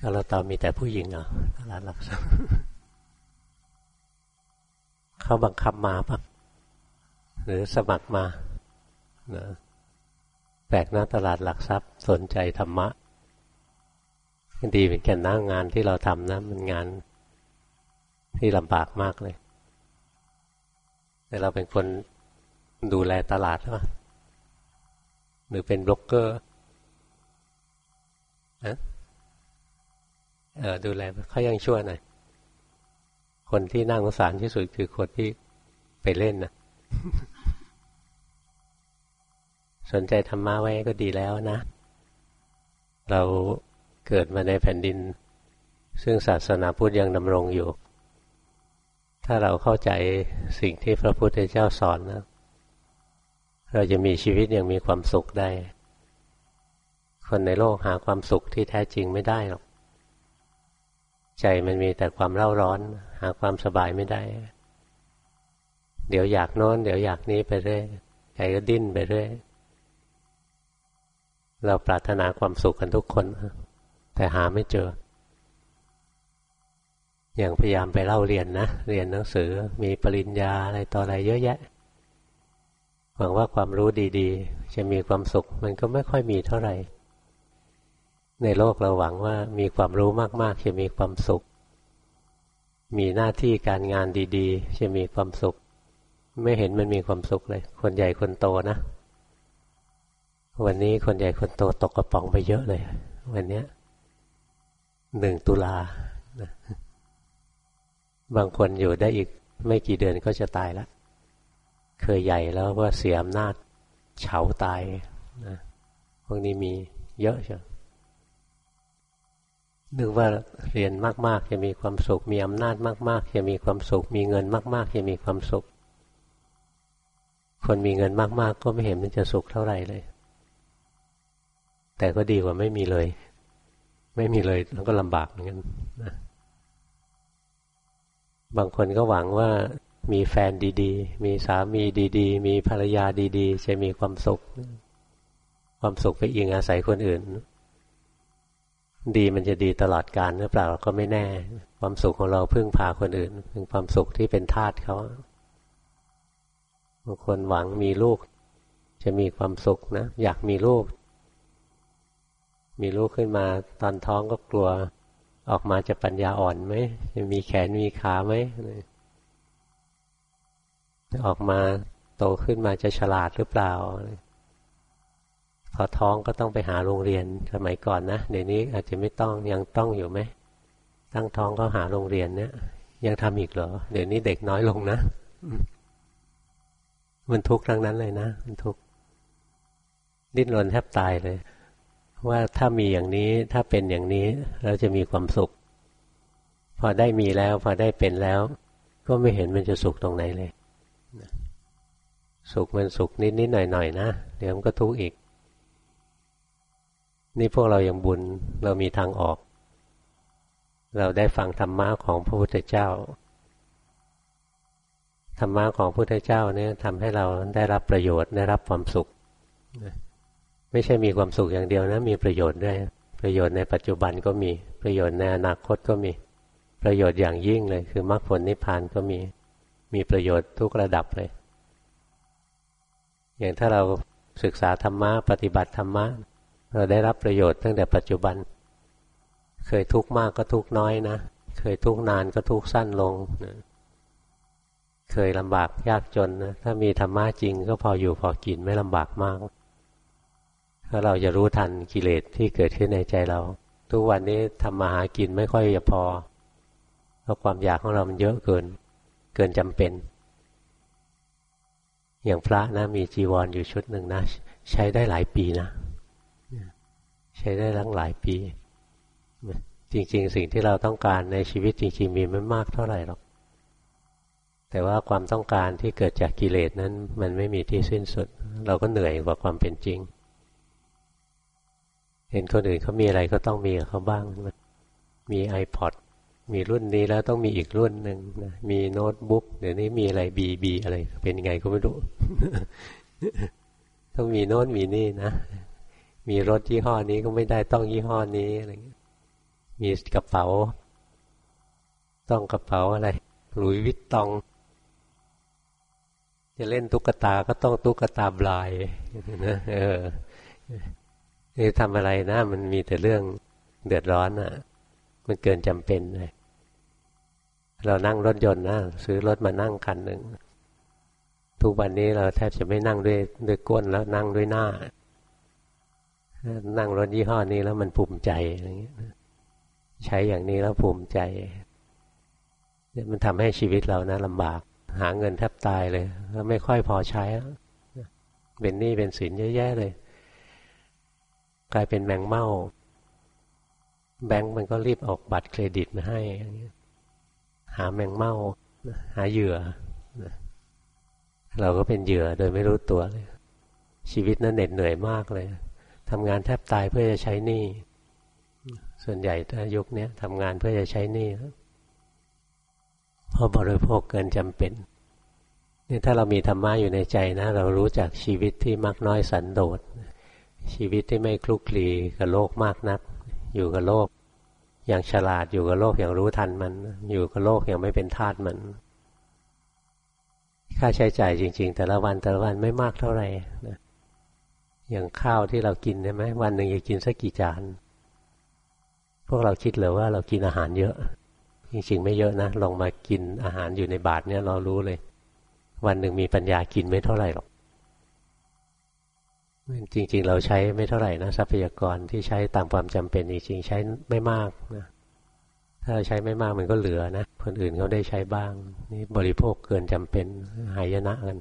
ก็เราตอนมีแต่ผู้หญิงเหรอตลาดหลักทรัพย์เขาบังคับมาปะหรือสมัครมานะแปลกนะตลาดหลักทรัพย์สนใจธรรมะดีเป็นแก่นหน้างานที่เราทำนะ มันงานที่ลำบากมากเลย แต่เราเป็นคนดูแลตลาดหรือเปล่าหรือเป็นบล็อกเกอร์ เออดูแลเขายังชั่วหน่อยคนที่น่าสงสารที่สุดคือคนที่ไปเล่นนะสนใจธรรมะไว้ก็ดีแล้วนะ เราเกิดมาในแผ่นดิน ซึ่งศาสนาพุทธยังดำรงอยู่ ถ้าเราเข้าใจสิ่งที่พระพุทธเจ้าสอนนะเราจะมีชีวิตอย่างมีความสุขได้ คนในโลกหาความสุขที่แท้จริงไม่ได้หรอก ใจมันมีแต่ความเร่าร้อน หาความสบายไม่ได้ เดี๋ยวอยากโน้น เดี๋ยวอยากนี้ไปเรื่อยใจก็ดิ้นไปเรื่อยเราปรารถนาความสุขกันทุกคน แต่หาไม่เจอ อย่างพยายามไปเล่าเรียนนะ เรียนหนังสือมีปริญญาอะไรต่ออะไรเยอะแยะหวังว่าความรู้ดี ๆ จะมีความสุข มันก็ไม่ค่อยมีเท่าไหร่ ในโลกเราหวังว่ามีความรู้มาก ๆ จะมีความสุข มีหน้าที่การงานดี ๆ จะมีความสุข ไม่เห็นมันมีความสุขเลย คนใหญ่คนโตนะ วันนี้คนใหญ่คนโตตกกระป๋องไปเยอะเลย วันนี้หนึ่งตุลา บางคนอยู่ได้อีกไม่กี่เดือนก็จะตายแล้วเคยใหญ่แล้วว่าเสียอำนาจเฉาตายนะพวกนี้มีเยอะใช่ นึกว่าเรียนมากๆ จะมีความสุข มีอำนาจมาก ๆ จะมีความสุข มีเงินมาก ๆ จะมีความสุข คนมีเงินมาก ๆ ก็ไม่เห็นมันจะสุขเท่าไหร่เลย แต่ก็ดีกว่าไม่มีเลย ไม่มีเลยแล้วก็ลำบากเหมือนกันนะบางคนก็หวังว่ามีแฟนดีๆ มีสามีดี ๆ มีภรรยาดี ๆ จะมีความสุข ความสุขไปอิงอาศัยคนอื่น ดีมันจะดีตลอดกาลหรือเปล่าก็ไม่แน่ ความสุขของเราพึ่งพาคนอื่นเป็นความสุขที่เป็นทาสเขาบางคนหวังมีลูก จะมีความสุขนะ อยากมีลูก มีลูกขึ้นมาตอนท้องก็กลัวออกมาจะปัญญาอ่อนไหมจะมีแขนมีขาไหมออกมาโตขึ้นมาจะฉลาดหรือเปล่า พอท้องก็ต้องไปหาโรงเรียนสมัยก่อนนะเดี๋ยวนี้อาจจะไม่ต้องยังต้องอยู่ไหมตั้งท้องก็หาโรงเรียนเนี่ยยังทำอีกเหรอเดี๋ยวนี้เด็กน้อยลงนะมันทุกข์ทั้งนั้นเลยนะมันทุกข์ดิ้นรนแทบตายเลย ว่าถ้ามีอย่างนี้ถ้าเป็นอย่างนี้เราจะมีความสุข พอได้มีแล้ว พอได้เป็นแล้ว ก็ไม่เห็นมันจะสุขตรงไหนเลย สุขมันสุขนิดนิดหน่อยหน่อยนะเดี๋ยวมันก็ทุกข์อีก นี่พวกเรายังบุญเรามีทางออก เราได้ฟังธรรมะของพระพุทธเจ้าธรรมะของพระพุทธเจ้าเนี่ยทำให้เราได้รับประโยชน์ได้รับความสุข ไม่ใช่มีความสุขอย่างเดียวนะ มีประโยชน์ด้วย ประโยชน์ในปัจจุบันก็มีประโยชน์ในอนาคตก็มีประโยชน์อย่างยิ่งเลย คือมรรคผลนิพพานก็มีมีประโยชน์ทุกระดับเลย อย่างถ้าเราศึกษาธรรมะปฏิบัติธรรมะ เราได้รับประโยชน์ตั้งแต่ปัจจุบัน เคยทุกข์มากก็ทุกข์น้อยนะ เคยทุกข์นานก็ทุกข์สั้นลงนะเคยลำบากยากจนนะ ถ้ามีธรรมะจริงก็พออยู่พอกินไม่ลำบากมาก ถ้าเราจะรู้ทันกิเลสที่เกิดขึ้นในใจเรา ทุกวันนี้ทำมาหากินไม่ค่อยจะพอ เพราะความอยากของเรามันเยอะเกิน เกินจำเป็น อย่างพระนะมีจีวรออยู่ชุดหนึ่งนะ ใช้ได้หลายปีนะ ใช้ได้ทั้งหลายปี จริง ๆ สิ่งที่เราต้องการในชีวิตจริง ๆ มีไม่มากเท่าไหร่หรอก แต่ว่าความต้องการที่เกิดจากกิเลสนั้น มันไม่มีที่สิ้นสุด เราก็เหนื่อยกว่าความเป็นจริง เห็นคนอื่นเขามีอะไรก็ต้องมีเขาบ้าง มี iPod มีรุ่นนี้แล้วต้องมีอีกรุ่นหนึ่งนะมีโน้ตบุ๊กเดี๋ยวนี้มีอะไรบีบีอะไร เป็นยังไงก็ไม่รู้ ต้องมีโน้ตมีนี่นะ มีรถยี่ห้อนี้ก็ไม่ได้ต้องยี่ห้อนี้อะไรเงี้ยมีกระเป๋า ต้องกระเป๋าอะไรหลุยวิตตอง จะเล่นตุ๊กตาก็ต้องตุ๊กตาบลายนะเออนี่ทำอะไรนะมันมีแต่เรื่องเดือดร้อนอะ มันเกินจำเป็นเลยเรานั่งรถยนต์นะซื้อรถมานั่งคันหนึ่งทุกวันนี้เราแทบจะไม่นั่งด้วยด้วยก้นแล้วนั่งด้วยหน้า นั่งรถยี่ห้อนี้แล้วมันภูมิใจอะไรเงี้ยใช้อย่างนี้แล้วภูมิใจเนี่ยมันทำให้ชีวิตเรานะลำบาก หาเงินแทบตายเลยแล้วไม่ค่อยพอใช้เป็นหนี้เป็นสินเยอะแยะเลย กลายเป็นแมงเม่า แบงก์มันก็รีบออกบัตรเครดิตมาให้หาแมงเม่า หาเหยื่อเราก็เป็นเหยื่อโดยไม่รู้ตัวเลย ชีวิตนั้นเหน็ดเหนื่อยมากเลย ทำงานแทบตายเพื่อจะใช้หนี้ส่วนใหญ่ถ้ายุคนี้ทำงานเพื่อจะใช้หนี้เพราะบริโภคเกินจำเป็นนี่ถ้าเรามีธรรมะอยู่ในใจนะ เรารู้จักชีวิตที่มักน้อยสันโดษ ชีวิตที่ไม่คลุกคลีกับโลกมากนัก อยู่กับโลก อย่างฉลาดอยู่กับโลกอย่างรู้ทันมัน อยู่กับโลกอย่างไม่เป็นทาสมัน ค่าใช้จ่ายจริง ๆ แต่ละวันแต่ละวันไม่มากเท่าไหร่นะ อย่างข้าวที่เรากินใช่ไหมวันหนึ่งจะกินสักกี่จาน พวกเราคิดเลยว่าเรากินอาหารเยอะ จริงๆไม่เยอะนะลองมากินอาหารอยู่ในบาทเนี่ยเรารู้เลย วันหนึ่งมีปัญญากินไม่เท่าไหร่หรอกจริง ๆ เราใช้ไม่เท่าไหร่นะทรัพยากรที่ใช้ตามความจำเป็นจริงๆใช้ไม่มากนะถ้าใช้ไม่มากมันก็เหลือนะคนอื่นเขาได้ใช้บ้าง นี่บริโภคเกินจำเป็นหายนะกัน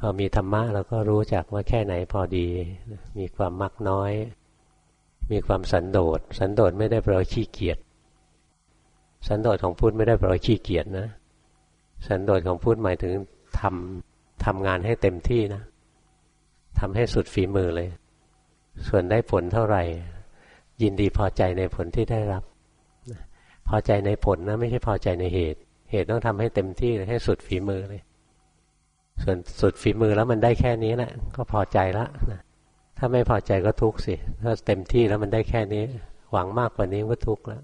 พอมีธรรมะเราก็รู้จักว่าแค่ไหนพอดี มีความมักน้อย มีความสันโดษ สันโดษไม่ได้แปลว่าขี้เกียจ สันโดษของพุทธไม่ได้แปลว่าขี้เกียจนะ สันโดษของพุทธหมายถึงทำทำงานให้เต็มที่นะทำให้สุดฝีมือเลย ส่วนได้ผลเท่าไหร่ ยินดีพอใจในผลที่ได้รับ พอใจในผลนะ ไม่ใช่พอใจในเหตุ เหตุต้องทำให้เต็มที่ให้สุดฝีมือเลย ส่วนสุดฝีมือแล้วมันได้แค่นี้แหละก็พอใจละนะถ้าไม่พอใจก็ทุกข์สิถ้าเต็มที่แล้วมันได้แค่นี้ หวังมากกว่านี้ก็ทุกข์แล้ว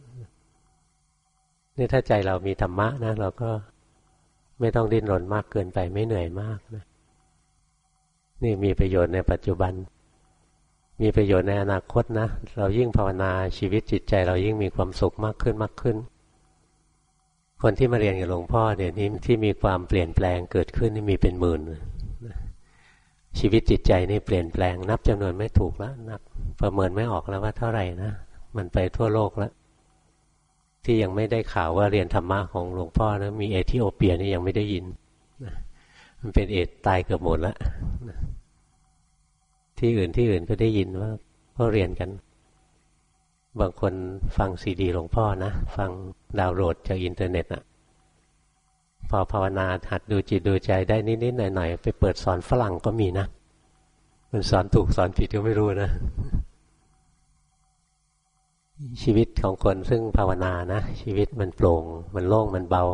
นี่ถ้าใจเรามีธรรมะนะเราก็ไม่ต้องดิ้นรนมากเกินไปไม่เหนื่อยมากนะนี่มีประโยชน์ในปัจจุบัน มีประโยชน์ในอนาคตนะ เรายิ่งภาวนาชีวิตจิตใจ เรายิ่งมีความสุขมากขึ้นมากขึ้น คนที่มาเรียนกับหลวงพ่อเดี๋ยวนี้ที่มีความเปลี่ยนแปลงเกิดขึ้นนี่มีเป็นหมื่นชีวิตจิตใจนี่เปลี่ยนแปลง นับจำนวนไม่ถูกแล้วนับประเมินไม่ออกแล้วว่าเท่าไหร่นะมันไปทั่วโลกแล้ว ที่ยังไม่ได้ข่าวว่าเรียนธรรมะของหลวงพ่อนะมีเอธิโอเปียนี่ยังไม่ได้ยินมันเป็นเอดส์ตายเกือบหมดแล้วที่อื่นที่อื่นก็ได้ยินว่าก็เรียนกัน บางคนฟังซีดีหลวงพ่อนะ ฟังดาวน์โหลดจากอินเทอร์เน็ตอะพอภาวนาหัดดูจิตดูใจได้นิดๆหน่อยๆไปเปิดสอนฝรั่งก็มีนะ มันสอนถูกสอนผิดก็ไม่รู้นะ ชีวิตของคนซึ่งภาวนานะ ชีวิตมันโปร่ง มันโล่งมันเบา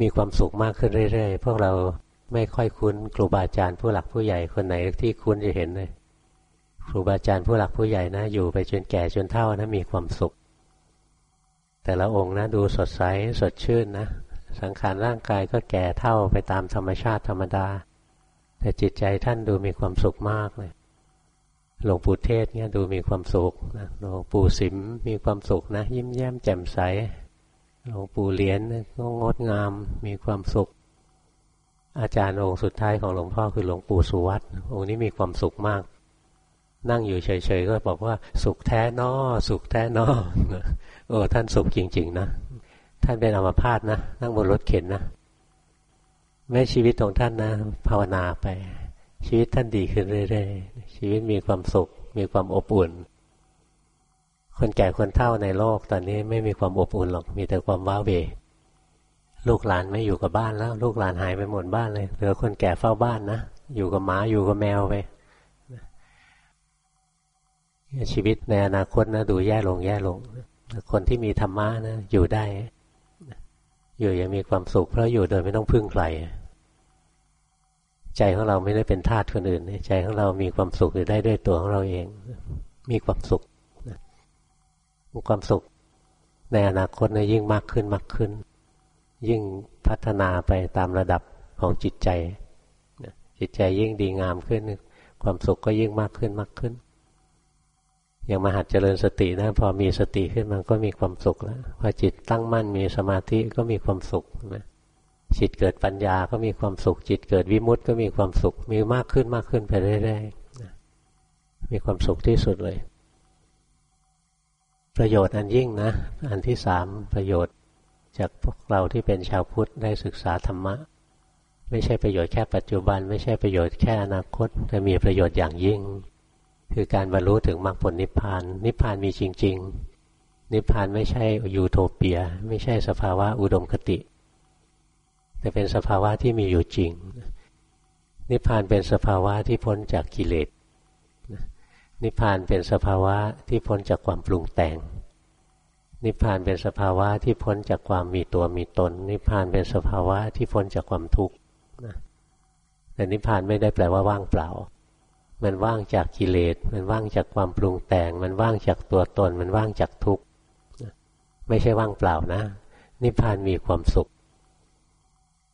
มีความสุขมากขึ้นเรื่อยๆ พวกเราไม่ค่อยคุ้นครูบาอาจารย์ผู้หลักผู้ใหญ่คนไหนที่คุ้นจะเห็นเลย ครูบาอาจารย์ผู้หลักผู้ใหญ่นะ อยู่ไปจนแก่จนเฒ่านะมีความสุข แต่ละองค์นะดูสดใสสดชื่นนะ สังขารร่างกายก็แก่เท่าไปตามธรรมชาติธรรมดา แต่จิตใจท่านดูมีความสุขมากเลยหลวงปู่เทศเนี่ยดูมีความสุขนะหลวงปู่สิมมีความสุขนะ ยิ้มแย้มแจ่มใสหลวงปู่เหรียญก็งดงามมีความสุข อาจารย์องค์สุดท้ายของหลวงพ่อคือหลวงปู่สุวัตองค์นี้มีความสุขมาก นั่งอยู่เฉยๆก็บอกว่า สุขแท้นอสุขแท้นอโอ้ท่านสุขจริง ๆ นะ ท่านเป็นอัมพาตนะนั่งบนรถเข็นนะแม้ชีวิตของท่านนะ ภาวนาไป ชีวิตท่านดีขึ้นเรื่อยๆชีวิตมีความสุข มีความอบอุ่น คนแก่คนเฒ่าในโลกตอนนี้ไม่มีความอบอุ่นหรอกมีแต่ความว้าเวลูกหลานไม่อยู่กับบ้านแล้ว ลูกหลานหายไปหมดบ้านเลยเหลือคนแก่เฝ้าบ้านนะอยู่กับหมาอยู่กับแมวไป ชีวิตในอนาคตนะดูแย่ลงแย่ลง คนที่มีธรรมะนะอยู่ได้ อยู่ยังมีความสุข เพราะอยู่โดยไม่ต้องพึ่งใครใจของเราไม่ได้เป็นทาสคนอื่น ใจของเรามีความสุขอยู่ได้ด้วยตัวของเราเอง มีความสุขความสุข ในอนาคตเนี่ยยิ่งมากขึ้นมากขึ้น ยิ่งพัฒนาไปตามระดับของจิตใจจิตใจยิ่งดีงามขึ้น ความสุขก็ยิ่งมากขึ้นมากขึ้น อย่างมหัดเจริญสตินะพอมีสติขึ้นมันก็มีความสุขแล้วพอจิตตั้งมั่นมีสมาธิก็มีความสุขนะจิตเกิดปัญญาก็มีความสุข จิตเกิดวิมุตต์ก็มีความสุข มีมากขึ้นมากขึ้นไปเรื่อยๆมีความสุขที่สุดเลย ประโยชน์อันยิ่งนะ อันที่สามประโยชน์จากพวกเราที่เป็นชาวพุทธได้ศึกษาธรรมะ ไม่ใช่ประโยชน์แค่ปัจจุบัน ไม่ใช่ประโยชน์แค่อนาคต แต่มีประโยชน์อย่างยิ่ง คือการบรรลุถึงมรรคผลนิพพาน นิพพานมีจริง ๆ นิพพานไม่ใช่ยูโทเปีย ไม่ใช่สภาวะอุดมคติ แต่เป็นสภาวะที่มีอยู่จริง นิพพานเป็นสภาวะที่พ้นจากกิเลสนิพพานเป็นสภาวะที่พ้นจากความปรุงแต่ง นิพพานเป็นสภาวะที่พ้นจากความมีตัวมีตน นิพพานเป็นสภาวะที่พ้นจากความทุกข์แต่นิพพานไม่ได้แปลว่าว่างเปล่า มันว่างจากกิเลส มันว่างจากความปรุงแต่ง มันว่างจากตัวตน มันว่างจากทุกข์ไม่ใช่ว่างเปล่านะ นิพพานมีความสุข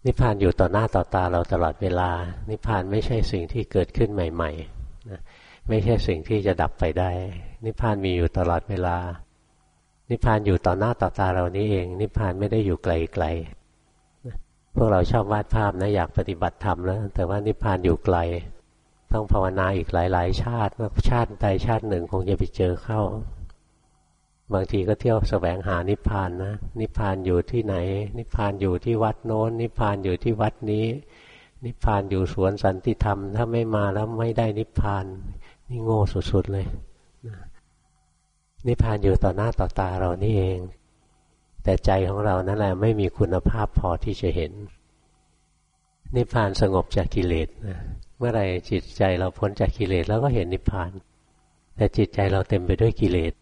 นิพพานอยู่ต่อหน้าต่อตาเราตลอดเวลา นิพพานไม่ใช่สิ่งที่เกิดขึ้นใหม่ๆนะไม่ใช่สิ่งที่จะดับไปได้ นิพพานมีอยู่ตลอดเวลา นิพพานอยู่ต่อหน้าต่อตาเรานี้เอง นิพพานไม่ได้อยู่ไกลๆพวกเราชอบวาดภาพนะอยากปฏิบัติธรรมแล้วแต่ว่านิพพานอยู่ไกล ต้องภาวนาอีกหลาย ๆ ชาติว่าชาติใดชาติหนึ่งคงจะไปเจอเข้า บางทีก็เที่ยวสแสวงหานิพพานนะ นิพพานอยู่ที่ไหน นิพพานอยู่ที่วัดโน้น นิพพานอยู่ที่วัดนี้ นิพพานอยู่สวนสันติธรรม ถ้าไม่มาแล้วไม่ได้นิพพาน นี่โง่สุด ๆ เลยนิพพานอยู่ต่อหน้าต่อตาเรานี่เอง แต่ใจของเรานั่นแหละไม่มีคุณภาพพอที่จะเห็น นิพพานสงบจากกิเลสนะ เมื่อไรจิตใจเราพ้นจากกิเลสแล้วก็เห็นนิพพาน แต่จิตใจเราเต็มไปด้วยกิเลส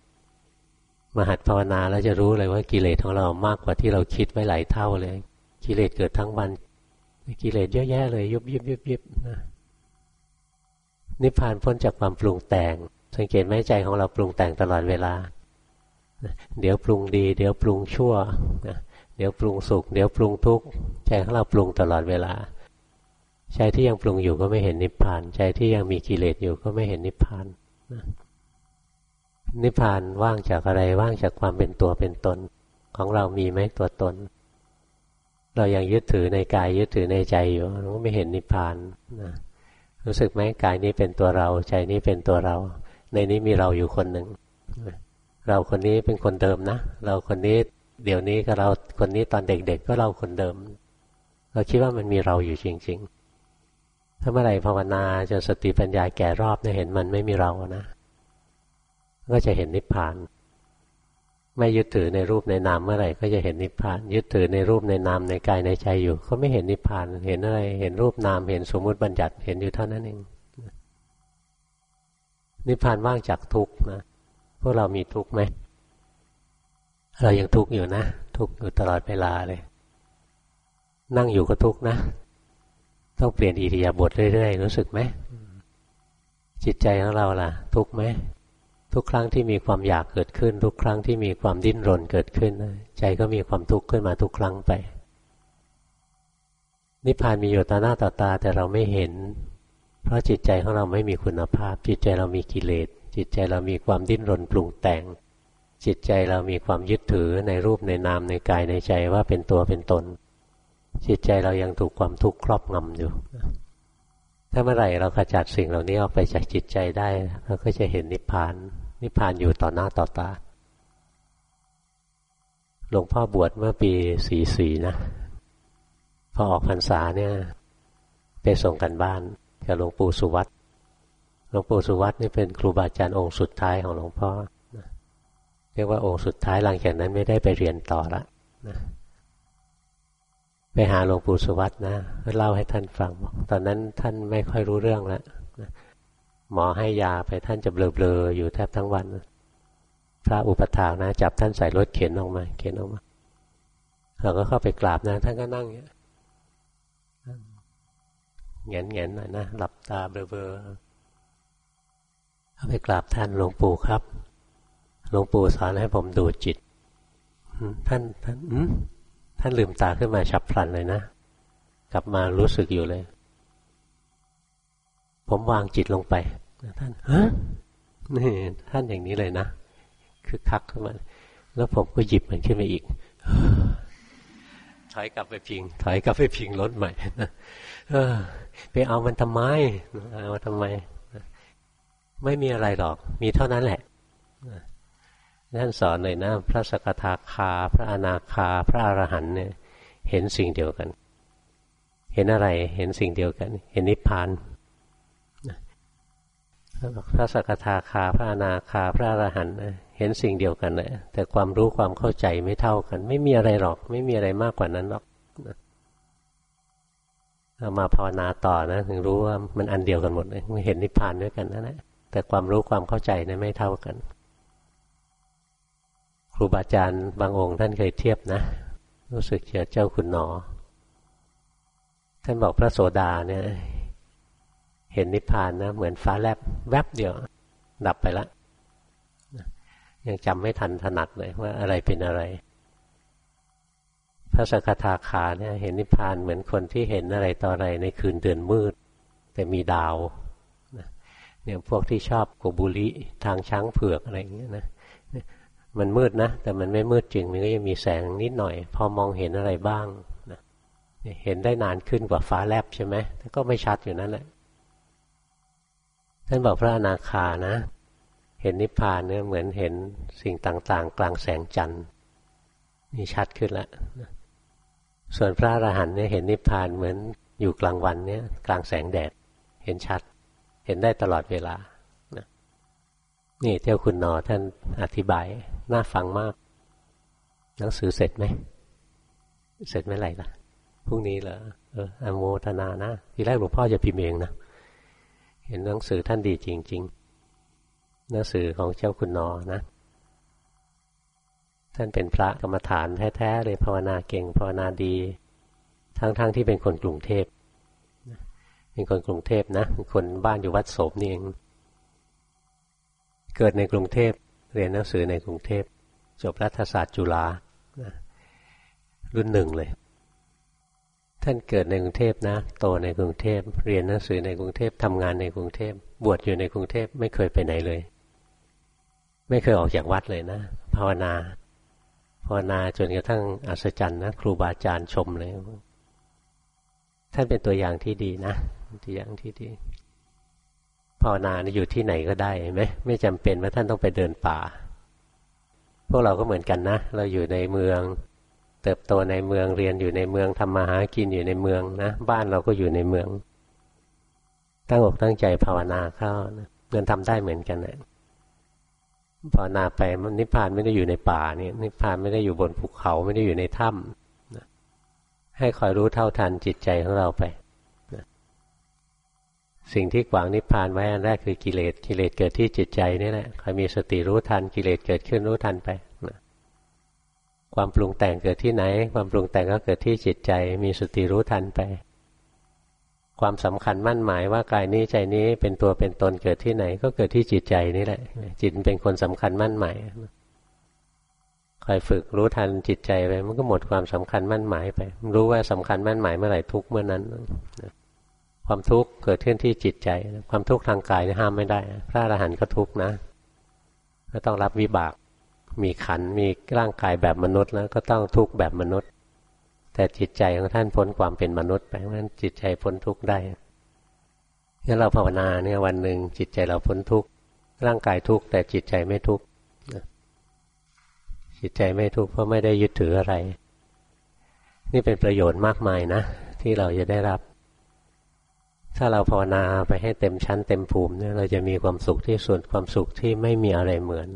มาหัดภาวนาแล้วจะรู้เลยว่ากิเลสของเรามากกว่าที่เราคิดไว้หลายเท่าเลย กิเลสเกิดทั้งวัน กิเลสเยอะแยะเลยยุบยิบยุบยิบนะนิพพานพ้นจากความปรุงแต่ง สังเกตไหมใจของเราปรุงแต่งตลอดเวลา เดี๋ยวปรุงดี เดี๋ยวปรุงชั่ว เดี๋ยวปรุงสุข เดี๋ยวปรุงทุกข์ใจของเราปรุงตลอดเวลา ใจที่ยังปรุงอยู่ก็ไม่เห็นนิพพาน ใจที่ยังมีกิเลสอยู่ก็ไม่เห็นนิพพานนะนิพพานว่างจากอะไรว่างจากความเป็นตัวเป็นตน ของเรามีไหมตัวตน เรายังยึดถือในกายยึดถือในใจอยู่เราไม่เห็นนิพพานนะรู้สึกไหมกายนี้เป็นตัวเรา ใจนี้เป็นตัวเรา ในนี้มีเราอยู่คนหนึ่งเราคนนี้เป็นคนเดิมนะ เราคนนี้เดี๋ยวนี้ก็เราคนนี้ตอนเด็กๆ ก็เราคนเดิม เราคิดว่ามันมีเราอยู่จริง ๆ ถ้าเมื่อไหร่ภาวนาจนสติปัญญาแก่รอบเนี่ยเห็นมันไม่มีเรานะ ก็จะเห็นนิพพาน ไม่ยึดถือในรูปในนามเมื่อไหร่ก็จะเห็นนิพพาน ยึดถือในรูปในนามในกายในใจอยู่ ก็ไม่เห็นนิพพาน เห็นอะไร เห็นรูปนาม เห็นสมมุติบัญญัติเห็นอยู่เท่านั้นเอง นิพพานว่างจากทุกข์นะ พวกเรามีทุกข์ไหม เรายังทุกข์อยู่นะ ทุกข์อยู่ตลอดเวลาเลย นั่งอยู่ก็ทุกข์นะ ต้องเปลี่ยนอิริยาบถเรื่อยๆ รู้สึกไหม จิตใจของเราล่ะ ทุกไหม ทุกครั้งที่มีความอยากเกิดขึ้น ทุกครั้งที่มีความดิ้นรนเกิดขึ้น ใจก็มีความทุกข์ขึ้นมาทุกครั้งไป นิพพานมีอยู่ต่อหน้าต่อตาแต่เราไม่เห็น เพราะจิตใจของเราไม่มีคุณภาพ จิตใจเรามีกิเลส จิตใจเรามีความดิ้นรนปรุงแต่ง จิตใจเรามีความยึดถือในรูปในนามในกายในใจว่าเป็นตัวเป็นตน จิตใจเรายังถูกความทุกข์ครอบงำอยู่ ถ้าเมื่อไหร่เราขจัดสิ่งเหล่านี้ออกไปจากจิตใจได้ เราก็จะเห็นนิพพาน นิพพานอยู่ต่อหน้าต่อตา หลวงพ่อบวชเมื่อปีสี่สี่นะ พอออกพรรษาเนี่ยไปส่งกันบ้านกับหลวงปู่สุวัตหลวงปู่สุวัตนี่เป็นครูบาอาจารย์องค์สุดท้ายของหลวงพ่อเรียกว่าองค์สุดท้ายหลังจากนั้นไม่ได้ไปเรียนต่อละนะ ไปหาหลวงปู่สุวัตนะเล่าให้ท่านฟังตอนนั้นท่านไม่ค่อยรู้เรื่องแล้วหมอให้ยาไปท่านจะเบลอๆอยู่แทบทั้งวันพระอุปถากนะ จับท่านใส่รถเข็นออกมา เข็นออกมาเราก็เข้าไปกราบนะ ท่านก็นั่งเงี้ยเงนเงนหน่อยนะหลับตาเบลอๆเข้าไปกราบท่านหลวงปู่ครับหลวงปู่สอนให้ผมดูจิตท่านท่านอืม ท่านลืมตาขึ้นมาฉับพลันเลยนะ กลับมารู้สึกอยู่เลย ผมวางจิตลงไป ท่านฮะนี่ท่านอย่างนี้เลยนะคือคักขึ้นมา แล้วผมก็หยิบมันขึ้นมาอีกถอยกลับไปพิง ถอยกลับไปพิงรถใหม่นะไปเอามันทำไมเอาทำไม ไม่มีอะไรหรอก มีเท่านั้นแหละ ท่านสอนเลยนะ พระสกทาคา พระอนาคา พระอรหันเนี่ย เห็นสิ่งเดียวกัน เห็นอะไร เห็นสิ่งเดียวกัน เห็นนิพพานพระสกทาคา พระอนาคา พระอรหันต์เห็นสิ่งเดียวกันเลยแต่ความรู้ความเข้าใจไม่เท่ากัน ไม่มีอะไรหรอก ไม่มีอะไรมากกว่านั้นหรอกเรามาภาวนาต่อนะ ถึงรู้ว่ามันอันเดียวกันหมดเลยเห็นนิพพานด้วยกันนั่นแหละแต่ความรู้ความเข้าใจเนี่ยไม่เท่ากัน รูบาอาจารย์บางองค์ท่านเคยเทียบนะ รู้สึกเจอเจ้าคุณหนอ ท่านบอกพระโสดาเนี่ย เห็นนิพพานนะ เหมือนฟ้าแลบแวบเดียว ดับไปละยังจำไม่ทันถนัดเลยว่าอะไรเป็นอะไร พระสกทาคาเนี่ยเห็นนิพพานเหมือนคนที่เห็นอะไรต่ออะไรในคืนเดือนมืด แต่มีดาวเนี่ยพวกที่ชอบกบุริทางช้างเผือกอะไรอย่างเงี้ยนะ มันมืดนะ แต่มันไม่มืดจริง มันก็ยังมีแสงนิดหน่อย พอมองเห็นอะไรบ้างนะเห็นได้นานขึ้นกว่าฟ้าแลบใช่ไหมแต่ก็ไม่ชัดอยู่นั่นแหละ ท่านบอกพระอนาคานะ เห็นนิพพานเนี่ยเหมือนเห็นสิ่งต่างๆ กลางแสงจันทร์นี่ชัดขึ้นแล้วส่วนพระอรหันต์เนี่ยเห็นนิพพานเหมือนอยู่กลางวันเนี่ยกลางแสงแดด เห็นชัด เห็นได้ตลอดเวลานี่เที่ยวคุณนอท่านอธิบาย น่าฟังมาก หนังสือเสร็จไหม เสร็จเมื่อไหร่ล่ะ พรุ่งนี้เหรอเอออโมทนานะ ทีแรกหลวงพ่อจะพิมพ์เองนะ เห็นหนังสือท่านดีจริง ๆ หนังสือของเจ้าคุณนอนะ ท่านเป็นพระกรรมฐานแท้ๆเลยภาวนาเก่งภาวนาดี ทั้งๆทที่เป็นคนกรุงเทพเป็นคนกรุงเทพนะเป็นคนบ้านอยู่วัดโสมนี่เอง เกิดในกรุงเทพ เรียนหนังสือในกรุงเทพ จบรัฐศาสตร์จุฬารุ่นหนึ่งเลย ท่านเกิดในกรุงเทพนะ โตในกรุงเทพ เรียนหนังสือในกรุงเทพทำงานในกรุงเทพ บวชอยู่ในกรุงเทพไม่เคยไปไหนเลย ไม่เคยออกจากวัดเลยนะ ภาวนา ภาวนาจนกระทั่งอัศจรรย์นะครูบาอาจารย์ชมเลยท่านเป็นตัวอย่างที่ดีนะตัวอย่างที่ดี ภาวนาอยู่ที่ไหนก็ได้ไหมไม่จำเป็นว่าท่านต้องไปเดินป่า พวกเราก็เหมือนกันนะ เราอยู่ในเมือง เติบโตในเมืองเรียนอยู่ในเมืองทำมาหากินอยู่ในเมืองนะ บ้านเราก็อยู่ในเมือง ตั้งอกตั้งใจภาวนาเข้าเงินทำได้เหมือนกันนะภาวนาไปนิพพานไม่ได้อยู่ในป่านี่นิพพานไม่ได้อยู่บนภูเขาไม่ได้อยู่ในถ้ำให้คอยรู้เท่าทันจิตใจของเราไป สิ่งที่ขวางนิพพานไว้อันแรกคือกิเลสกิเลสเกิดที่จิตใจนี่แหละใครมีสติรู้ทันกิเลสเกิดขึ้นรู้ทันไปนะความปรุงแต่งเกิดที่ไหน ความปรุงแต่งก็เกิดที่จิตใจ มีสติรู้ทันไป ความสำคัญมั่นหมายว่ากายนี้ใจนี้เป็นตัวเป็นตนเกิดที่ไหน ก็เกิดที่จิตใจนี่แหละ จิตเป็นคนสำคัญมั่นหมายคอยฝึกรู้ทันจิตใจไปมันก็หมดความสำคัญมั่นหมายไป รู้ว่าสำคัญมั่นหมายเมื่อไหร่ทุกเมื่อนั้นนะ ความทุกข์เกิดขึ้นที่จิตใจ ความทุกข์ทางกายห้ามไม่ได้ พระอรหันต์ก็ทุกข์นะ ก็ต้องรับวิบาก มีขัน มีร่างกายแบบมนุษย์แล้วก็ต้องทุกข์แบบมนุษย์ แต่จิตใจของท่านพ้นความเป็นมนุษย์ไปเพราะฉะนั้นจิตใจพ้นทุกข์ได้งั้นเราภาวนาเนี่ยวันหนึ่งจิตใจเราพ้นทุกข์ร่างกายทุกข์แต่จิตใจไม่ทุกข์จิตใจไม่ทุกข์เพราะไม่ได้ยึดถืออะไร นี่เป็นประโยชน์มากมายนะ ที่เราจะได้รับ ถ้าเราภาวนาไปให้เต็มชั้นเต็มภูมิเนี่ยเราจะมีความสุขที่สุดความสุขที่ไม่มีอะไรเหมือน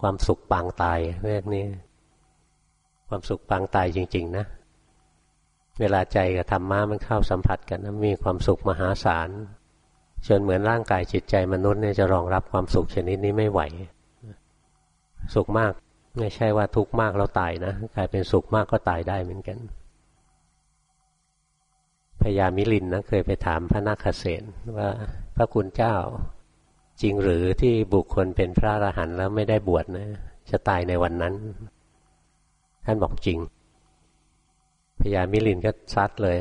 ความสุขปางตายเรียกนี้ ความสุขปางตายจริง ๆ นะ เวลาใจกับธรรมะมันเข้าสัมผัสกันนะมีความสุขมหาศาลจนเหมือนร่างกายจิตใจมนุษย์เนี่ยจะรองรับความสุขชนิดนี้ไม่ไหว สุขมากไม่ใช่ว่าทุกข์มากเราตายนะกลายเป็นสุขมากก็ตายได้เหมือนกัน พญามิลินนะเคยไปถามพระนาคเษนว่าพระคุณเจ้าจริงหรือที่บุคคลเป็นพระอรหันต์แล้วไม่ได้บวชนะ จะตายในวันนั้น ท่านบอกจริงพญามิลินก็ซัดเลย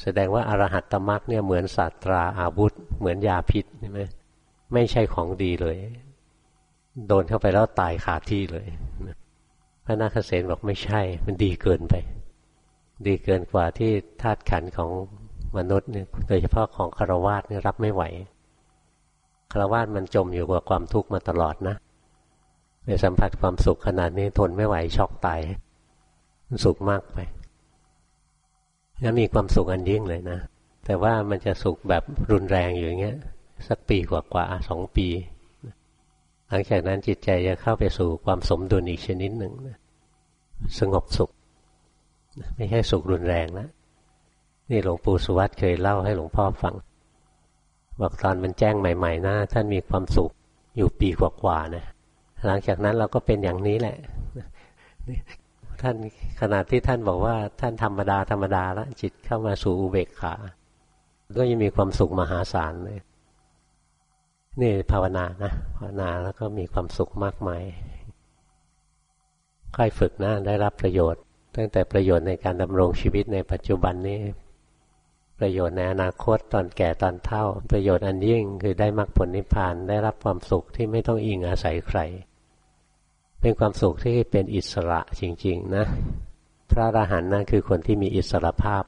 แสดงว่าอารหัตตมรักเนี่ยเหมือนศาสตราอาวุธ เหมือนยาพิษใช่ไหมไม่ใช่ของดีเลย โดนเข้าไปแล้วตายขาดที่เลย พระนาคเษนบอกไม่ใช่ มันดีเกินไป ดีเกินกว่าที่ธาตุขันของมนุษย์เนี่ยโดยเฉพาะของคารวาสเนี่ยรับไม่ไหวคารวาสมันจมอยู่กับความทุกข์มาตลอดนะไปสัมผัสความสุขขนาดนี้ทนไม่ไหวช็อกตายมันสุขมากไปแล้วมีความสุขอันยิ่งเลยนะ แต่ว่ามันจะสุขแบบรุนแรงอยู่อย่างเงี้ย สักปีกว่าๆสองปี หลังจากนั้นจิตใจจะเข้าไปสู่ความสมดุลอีกชนิดหนึ่งสงบสุข ไม่ใช่สุขรุนแรงนะนี่หลวงปู่สุวัตเคยเล่าให้หลวงพ่อฟังบอกตอนมันแจ้งใหม่ ๆนะท่านมีความสุขอยู่ปีกว่าๆนะหลังจากนั้นเราก็เป็นอย่างนี้แหละท่านขนาดที่ท่านบอกว่าท่านธรรมดาธรรมดาแล้วจิตเข้ามาสู่อุเบกขา ก็ยังมีความสุขมหาศาลเลยนี่ภาวนานะภาวนาแล้วก็มีความสุขมากมายค่อยฝึกนะได้รับประโยชน์ ตั้งแต่ประโยชน์ในการดำรงชีวิตในปัจจุบันนี้ ประโยชน์ในอนาคตตอนแก่ตอนเฒ่า ประโยชน์อันยิ่งคือได้มรรคผลนิพพานได้รับความสุขที่ไม่ต้องอิงอาศัยใคร เป็นความสุขที่เป็นอิสระจริง ๆ นะ พระอรหันต์นั่นคือคนที่มีอิสระภาพ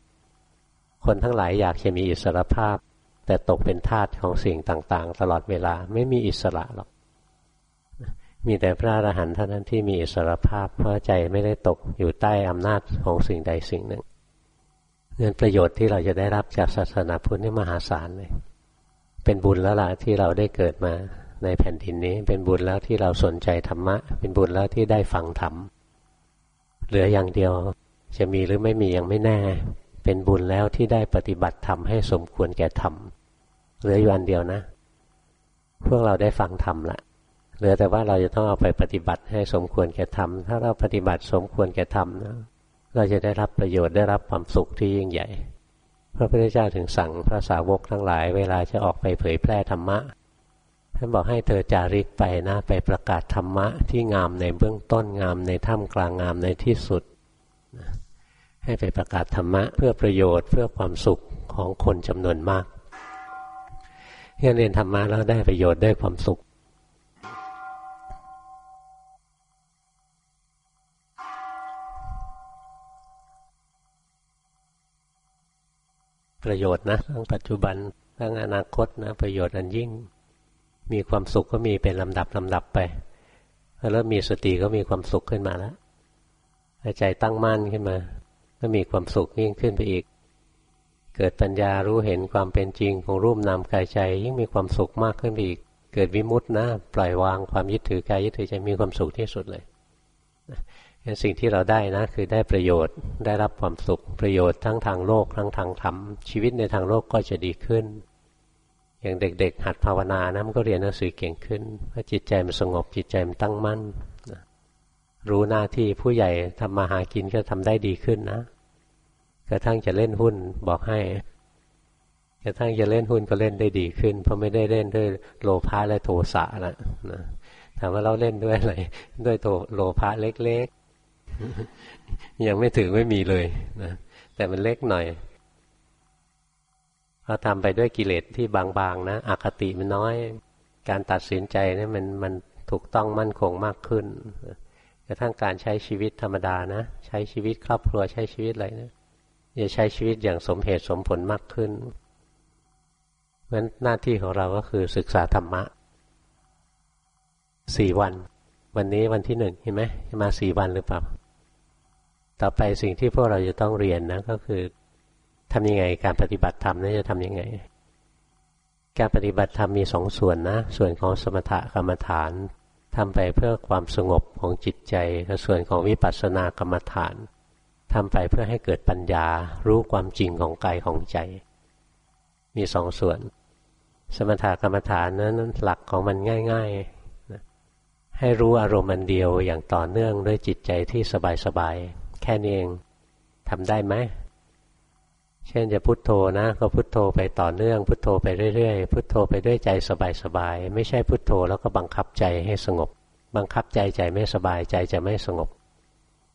คนทั้งหลายอยากจะมีอิสระภาพ แต่ตกเป็นทาสของสิ่งต่างๆ ตลอดเวลาไม่มีอิสระหรอก มีแต่พระอรหันต์เท่านั้นที่มีอิสรภาพ เพราะใจไม่ได้ตกอยู่ใต้อำนาจของสิ่งใดสิ่งหนึ่งเงินประโยชน์ที่เราจะได้รับจากศาสนาพุทธนี่มหาศาลเลย เป็นบุญแล้วล่ะที่เราได้เกิดมาในแผ่นดินนี้ เป็นบุญแล้วที่เราสนใจธรรมะ เป็นบุญแล้วที่ได้ฟังธรรม เหลืออย่างเดียวจะมีหรือไม่มียังไม่แน่ เป็นบุญแล้วที่ได้ปฏิบัติธรรมให้สมควรแก่ธรรม เหลืออยู่อันเดียวนะ พวกเราได้ฟังธรรมละ เหลือแต่ว่าเราจะต้องเอาไปปฏิบัติให้สมควรแก่ธรรม ถ้าเราปฏิบัติสมควรแก่ธรรมนะเราจะได้รับประโยชน์ได้รับความสุขที่ยิ่งใหญ่ พระพุทธเจ้าถึงสั่งพระสาวกทั้งหลาย เวลาจะออกไปเผยแพร่ธรรมะท่านบอกให้เธอจาริกไปนะไปประกาศธรรมะที่งามในเบื้องต้นงามในถ้ำกลางงามในที่สุด ให้ไปประกาศธรรมะเพื่อประโยชน์เพื่อความสุขของคนจำนวนมากเรียนธรรมะแล้วได้ประโยชน์ได้ความสุข ประโยชน์นะทั้งปัจจุบันทั้งอนาคตนะ ประโยชน์อันยิ่ง มีความสุขก็มีเป็นลำดับลำดับไปแล้วมีสติก็มีความสุขขึ้นมาแล้วใจตั้งมั่นขึ้นมาก็มีความสุขยิ่งขึ้นไปอีก เกิดปัญญารู้เห็นความเป็นจริงของรูปนามกายใจ ยิ่งมีความสุขมากขึ้นไปอีก เกิดวิมุตต์นะปล่อยวางความยึดถือกายยึดถือใจมีความสุขที่สุดเลย งั้นสิ่งที่เราได้นะคือได้ประโยชน์ได้รับความสุขประโยชน์ทั้งทางโลกทั้งทางธรรมชีวิตในทางโลกก็จะดีขึ้น อย่างเด็กๆ หัดภาวนานะมันก็เรียนหนังสือเก่งขึ้นเพราะจิตใจมันสงบจิตใจมันตั้งมั่นรู้หน้าที่ผู้ใหญ่ทำมาหากินก็ทำได้ดีขึ้นนะกระทั่งจะเล่นหุ้นบอกให้กระทั่งจะเล่นหุ้นก็เล่นได้ดีขึ้น เพราะไม่ได้เล่นด้วยโลภะและโทสะแล้วนะถามว่าเราเล่นด้วยอะไรด้วยโทโลภะเล็กๆ ยังไม่ถึงไม่มีเลยนะแต่มันเล็กหน่อยเราทำไปด้วยกิเลสที่บางๆนะอคติมันน้อย การตัดสินใจนี่มันมันถูกต้องมั่นคงมากขึ้นกระทั่งการใช้ชีวิตธรรมดานะ ใช้ชีวิตครอบครัวใช้ชีวิตอะไรนะจะใช้ชีวิตอย่างสมเหตุสมผลมากขึ้นเพราะนั้นหน้าที่ของเราก็คือศึกษาธรรมะสี่วัน วันนี้วันที่หนึ่งเห็นไหมมาสี่วันหรือเปล่า ต่อไปสิ่งที่พวกเราจะต้องเรียนนะก็คือทำยังไงการปฏิบัติธรรมนี่จะทำยังไง การปฏิบัติธรรมมีสองส่วนนะ ส่วนของสมถกรรมฐานทำไปเพื่อความสงบของจิตใจกับส่วนของวิปัสสนากรรมฐานทำไปเพื่อให้เกิดปัญญารู้ความจริงของกายของใจ มีสองส่วน สมถกรรมฐานนั้นหลักของมันง่าย ๆ ให้รู้อารมณ์อันเดียวอย่างต่อเนื่องด้วยจิตใจที่สบายๆ แค่นี้เองทำได้ไหมเช่นจะพุโทโธนะก็พุโทโธไปต่อเนื่อง พุโทโธไปเรื่อยๆพุโทโธไปด้วยใจสบายๆไม่ใช่พุโทโธแล้วก็บังคับใจให้สงบ บังคับใจใจไม่สบายใจจะไม่สงบ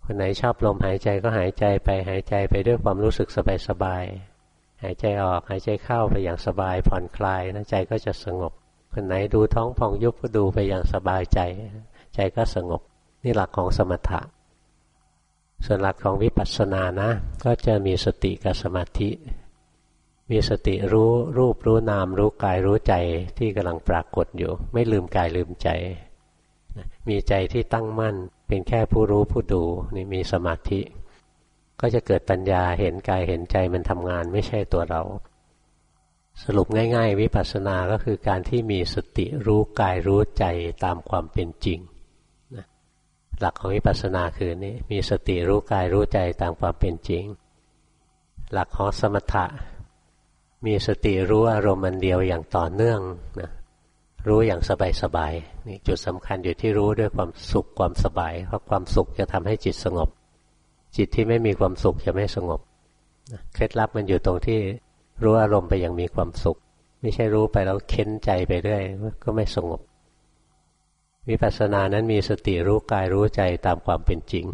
คนไหนชอบลมหายใจก็หายใจไปหายใจไปด้วยความรู้สึกสบายๆหายใจออกหายใจเข้าไปอย่างสบายผ่อนคลายนะใจก็จะสงบ คนไหนดูท้องพองยุบก็ดูไปอย่างสบายใจ ใจก็สงบ นี่หลักของสมถะ ส่วนหลักของวิปัสสนานะ ก็จะมีสติกับสมาธิ มีสติรู้รูปรู้นาม รู้กายรู้ใจที่กำลังปรากฏอยู่ ไม่ลืมกายลืมใจ มีใจที่ตั้งมั่นเป็นแค่ผู้รู้ผู้ดูนี่มีสมาธิ ก็จะเกิดปัญญาเห็นกายเห็นใจมันทำงานไม่ใช่ตัวเรา สรุปง่าย ๆ วิปัสสนาก็คือการที่มีสติรู้กายรู้ใจตามความเป็นจริง หลักของวิปัสสนาคือนี้มีสติรู้กายรู้ใจตามความเป็นจริง หลักของสมถะ มีสติรู้อารมณ์มันเดียวอย่างต่อเนื่องนะรู้อย่างสบายๆนี่จุดสำคัญอยู่ที่รู้ด้วยความสุขความสบาย เพราะความสุขจะทำให้จิตสงบ จิตที่ไม่มีความสุขจะไม่สงบเคล็ดลับมันอยู่ตรงที่รู้อารมณ์ไปอย่างมีความสุข ไม่ใช่รู้ไปแล้วเค้นใจไปเรื่อยก็ไม่สงบ วิปัสสนานั้นมีสติรู้กายรู้ใจตามความเป็นจริง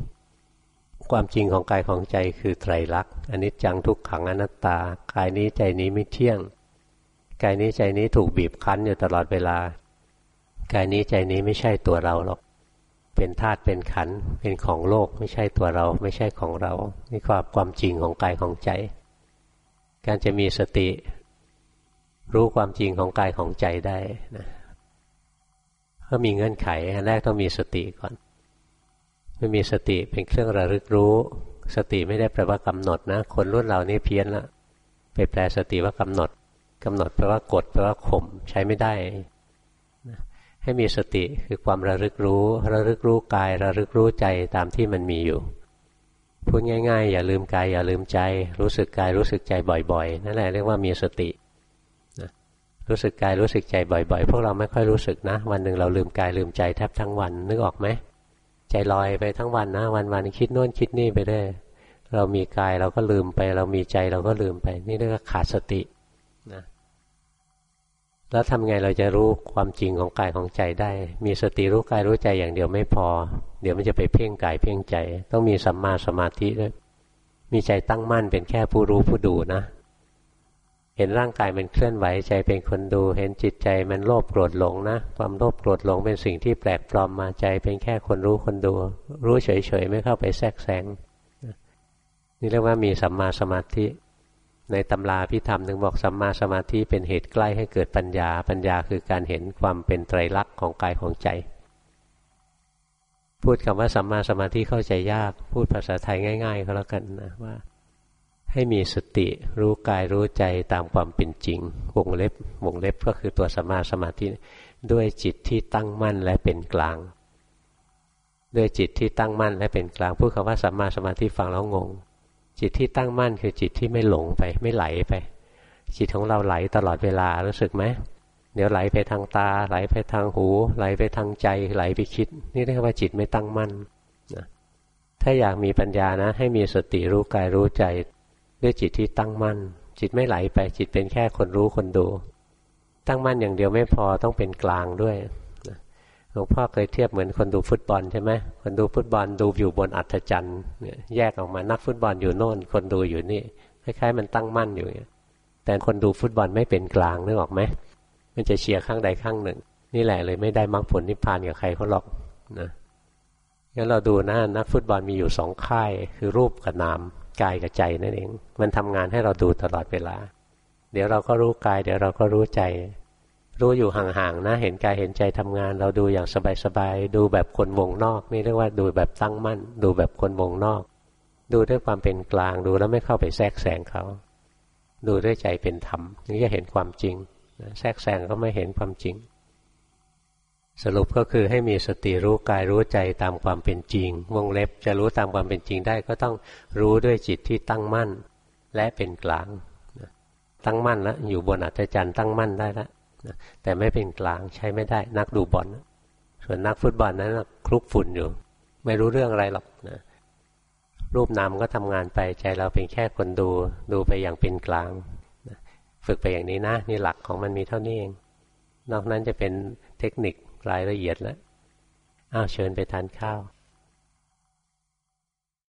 ความจริงของกายของใจคือไตรลักษณ์อนิจจังทุกขังอนัตตา กายนี้ใจนี้ไม่เที่ยง กายนี้ใจนี้ถูกบีบคั้นอยู่ตลอดเวลา กายนี้ใจนี้ไม่ใช่ตัวเราหรอก เป็นธาตุเป็นขันเป็นของโลกไม่ใช่ตัวเราไม่ใช่ของเรานี่ความความจริงของกายของใจ การจะมีสติ รู้ความจริงของกายของใจได้นะ ก็มีเงื่อนไขอันแรกต้องมีสติก่อนไม่มีสติเป็นเครื่องระลึกรู้ สติไม่ได้แปลว่ากำหนดนะ คนรุ่นเรานี่เพี้ยนละไปแปลสติว่ากำหนดกำหนดแปลว่ากดแปลว่าข่มใช้ไม่ได้ให้มีสติคือความระลึกรู้ ระลึกรู้กาย ระลึกรู้ใจตามที่มันมีอยู่พูดง่าย ๆ อย่าลืมกายอย่าลืมใจ รู้สึกกายรู้สึกใจบ่อยๆ นั่นแหละเรียกว่ามีสติ รู้สึกกายรู้สึกใจบ่อยๆ พวกเราไม่ค่อยรู้สึกนะ วันหนึ่งเราลืมกายลืมใจแทบทั้งวันนึกออกไหมใจลอยไปทั้งวันนะวันวันคิดโน่นคิดนี่ไปได้ เรามีกายเราก็ลืมไป เรามีใจเราก็ลืมไป นี่เรียกว่าขาดสตินะแล้วทำไงเราจะรู้ความจริงของกายของใจได้ มีสติรู้กายรู้ใจอย่างเดียวไม่พอ เดี๋ยวมันจะไปเพ่งกายเพ่งใจ ต้องมีสัมมาสมาธิด้วยมีใจตั้งมั่นเป็นแค่ผู้รู้ผู้ดูนะ เห็นร่างกายมันเคลื่อนไหวใจเป็นคนดู เห็นจิตใจมันโลภโกรธหลงนะ ความโลภโกรธหลงเป็นสิ่งที่แปลกปลอมมาใจเป็นแค่คนรู้คนดู รู้เฉยๆไม่เข้าไปแทรกแซงนี่เรียกว่ามีสัมมาสมาธิ ในตำราพิธรรมถึงบอกสัมมาสมาธิเป็นเหตุใกล้ให้เกิดปัญญา ปัญญาคือการเห็นความเป็นไตรลักษณ์ของกายของใจ พูดคำว่าสัมมาสมาธิเข้าใจยาก พูดภาษาไทยง่าย ๆ ก็แล้วกันนะว่า ให้มีสติรู้กายรู้ใจตามความเป็นจริง วงเล็บ วงเล็บก็คือตัวสมาสมาธิด้วยจิตที่ตั้งมั่นและเป็นกลาง ด้วยจิตที่ตั้งมั่นและเป็นกลางพูดคำว่าสัมมาสมาธิฟังแล้วงง จิตที่ตั้งมั่นคือจิตที่ไม่หลงไปไม่ไหลไป จิตของเราไหลตลอดเวลารู้สึกไหมเดี๋ยวไหลไปทางตา ไหลไปทางหู ไหลไปทางใจไหลไปคิด นี่เรียกว่าจิตไม่ตั้งมั่นนะถ้าอยากมีปัญญานะ ให้มีสติรู้กายรู้ใจ ด้วยจิตที่ตั้งมั่น จิตไม่ไหลไป จิตเป็นแค่คนรู้คนดู ตั้งมั่นอย่างเดียวไม่พอต้องเป็นกลางด้วยหลวงพ่อเคยเทียบเหมือนคนดูฟุตบอลใช่ไหมคนดูฟุตบอลดูอยู่บนอัฐจันทร์แยกออกมานักฟุตบอลอยู่โน่น คนดูอยู่นี่คล้ายๆมันตั้งมั่นอยู่แต่คนดูฟุตบอลไม่เป็นกลางนึกออกไหมมันจะเชียร์ข้างใดข้างหนึ่ง นี่แหละเลยไม่ได้มรรคผลนิพพานกับใครเขาหรอกนะงั้นเราดูนะนักฟุตบอลมีอยู่สองค่ายคือรูปกับนาม กายกับใจนั่นเอง มันทำงานให้เราดูตลอดเวลา เดี๋ยวเราก็รู้กาย เดี๋ยวเราก็รู้ใจ รู้อยู่ห่างๆนะเห็นกายเห็นใจทำงาน เราดูอย่างสบายๆดูแบบคนวงนอก นี่เรียกว่าดูแบบตั้งมั่น ดูแบบคนวงนอก ดูด้วยความเป็นกลางดูแล้วไม่เข้าไปแทรกแซงเขาดูด้วยใจเป็นธรรมนี่จะเห็นความจริงแทรกแซงก็ไม่เห็นความจริง สรุปก็คือให้มีสติรู้กายรู้ใจตามความเป็นจริง วงเล็บจะรู้ตามความเป็นจริงได้ก็ต้องรู้ด้วยจิตที่ตั้งมั่น และเป็นกลาง ตั้งมั่นแล้วอยู่บนอัศจรรย์ตั้งมั่นได้แล้วแต่ไม่เป็นกลางใช้ไม่ได้นักดูบอลส่วนนักฟุตบอลนั้นคลุกฝุ่นอยู่ ไม่รู้เรื่องอะไรหรอกนะรูปนามก็ทำงานไปใจเราเป็นแค่คนดู ดูไปอย่างเป็นกลางฝึกไปอย่างนี้นะนี่หลักของมันมีเท่านี้เอง นอกนั้นจะเป็นเทคนิค รายละเอียดแล้วอ้าวเชิญไปทานข้าว